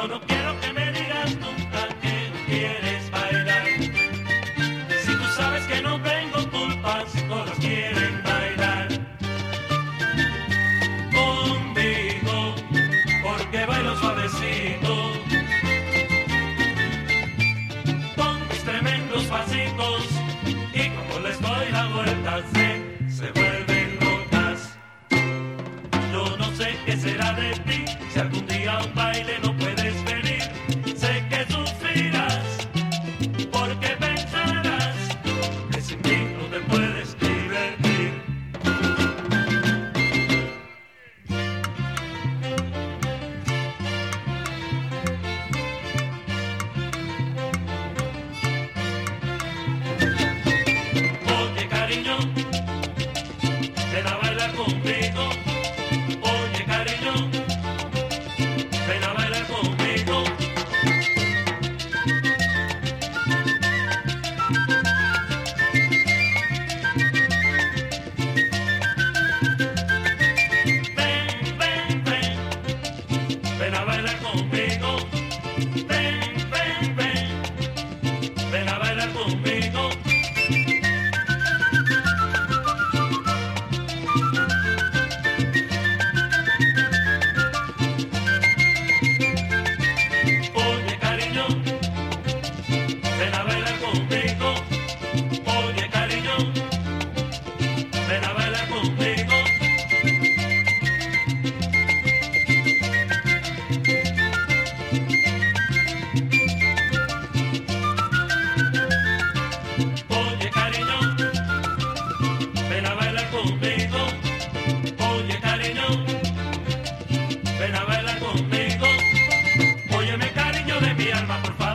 Yo no quiero que me digas nunca que quieres bailar. Si tú sabes que no tengo culpas, todas quieren bailar. Conmigo, porque bailo suavecito. Con mis tremendos pasitos y como les doy la vuelta, se, se vuelve. Stop